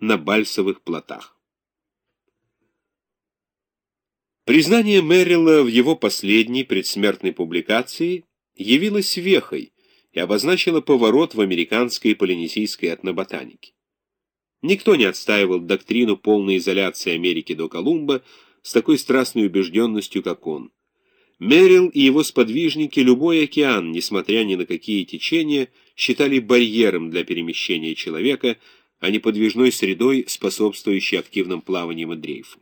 на бальсовых плотах. Признание Меррилла в его последней предсмертной публикации явилось вехой и обозначило поворот в американской полинезийской этноботанике. Никто не отстаивал доктрину полной изоляции Америки до Колумба с такой страстной убежденностью, как он. Мерил и его сподвижники любой океан, несмотря ни на какие течения, считали барьером для перемещения человека, а не подвижной средой, способствующей активным плаваниям и дрейфу.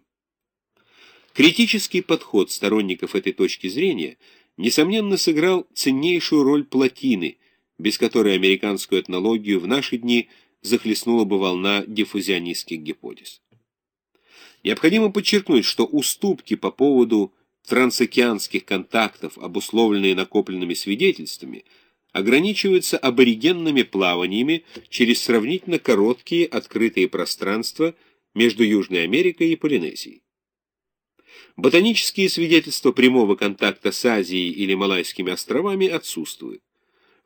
Критический подход сторонников этой точки зрения, несомненно, сыграл ценнейшую роль плотины, без которой американскую этнологию в наши дни захлестнула бы волна диффузионистских гипотез. Необходимо подчеркнуть, что уступки по поводу трансокеанских контактов, обусловленные накопленными свидетельствами, ограничиваются аборигенными плаваниями через сравнительно короткие открытые пространства между Южной Америкой и Полинезией. Ботанические свидетельства прямого контакта с Азией или Малайскими островами отсутствуют.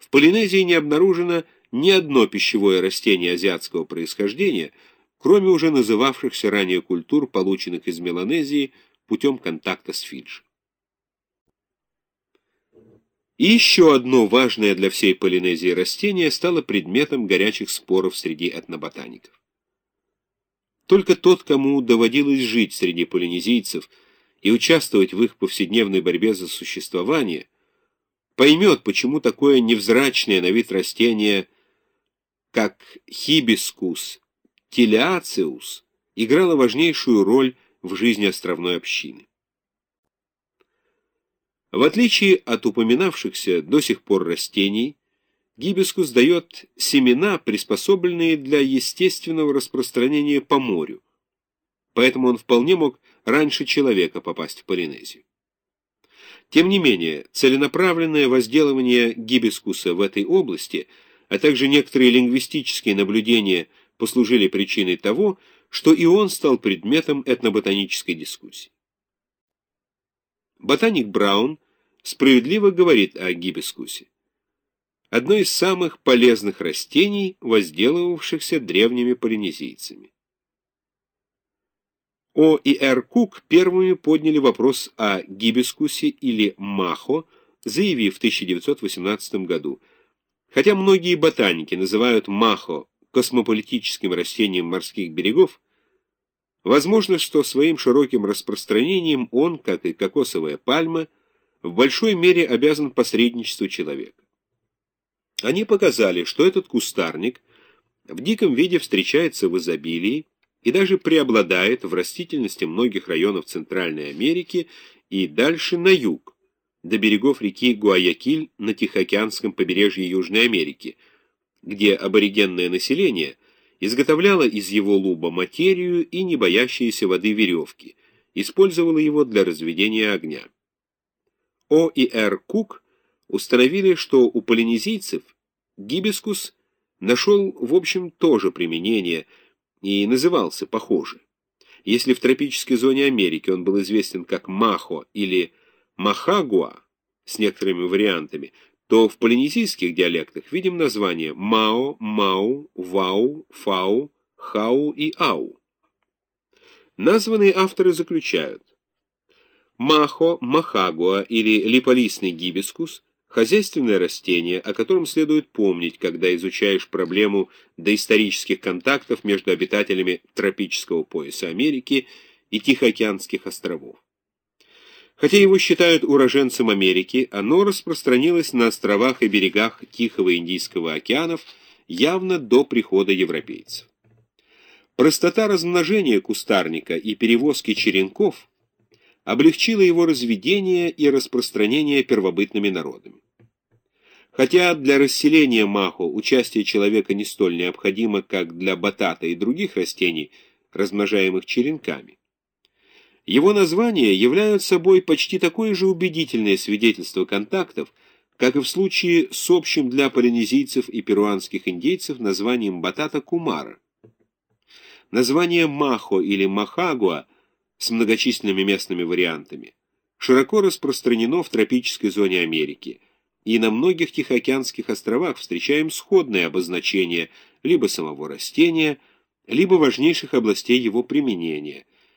В Полинезии не обнаружено ни одно пищевое растение азиатского происхождения, кроме уже называвшихся ранее культур, полученных из Меланезии, путем контакта с Фиджи. И еще одно важное для всей Полинезии растение стало предметом горячих споров среди этноботаников. Только тот, кому доводилось жить среди полинезийцев и участвовать в их повседневной борьбе за существование, поймет, почему такое невзрачное на вид растение, как хибискус, телеациус, играло важнейшую роль в жизни островной общины. В отличие от упоминавшихся до сих пор растений, гибискус дает семена, приспособленные для естественного распространения по морю, поэтому он вполне мог раньше человека попасть в Полинезию. Тем не менее, целенаправленное возделывание гибискуса в этой области, а также некоторые лингвистические наблюдения послужили причиной того, что и он стал предметом этноботанической дискуссии. Ботаник Браун справедливо говорит о гибискусе. Одно из самых полезных растений, возделывавшихся древними полинезийцами. О и Р. Кук первыми подняли вопрос о гибискусе или махо, заявив в 1918 году, хотя многие ботаники называют махо космополитическим растением морских берегов, возможно, что своим широким распространением он, как и кокосовая пальма, в большой мере обязан посредничеству человека. Они показали, что этот кустарник в диком виде встречается в изобилии и даже преобладает в растительности многих районов Центральной Америки и дальше на юг, до берегов реки Гуаякиль на Тихоокеанском побережье Южной Америки – где аборигенное население изготовляло из его луба материю и не боящиеся воды веревки, использовало его для разведения огня. О и Р. Кук установили, что у полинезийцев гибискус нашел, в общем, тоже применение и назывался похоже. Если в тропической зоне Америки он был известен как махо или махагуа с некоторыми вариантами, то в полинезийских диалектах видим названия мао, мау, вау, фау, хау и ау. Названные авторы заключают Махо, махагуа или липолистный гибискус – хозяйственное растение, о котором следует помнить, когда изучаешь проблему доисторических контактов между обитателями тропического пояса Америки и Тихоокеанских островов. Хотя его считают уроженцем Америки, оно распространилось на островах и берегах Тихого Индийского океанов явно до прихода европейцев. Простота размножения кустарника и перевозки черенков облегчила его разведение и распространение первобытными народами. Хотя для расселения махо участие человека не столь необходимо, как для батата и других растений, размножаемых черенками, его названия являют собой почти такое же убедительное свидетельство контактов, как и в случае с общим для полинезийцев и перуанских индейцев названием батата кумара. Название Махо или Махагуа с многочисленными местными вариантами широко распространено в тропической зоне Америки, и на многих Тихоокеанских островах встречаем сходное обозначение либо самого растения, либо важнейших областей его применения,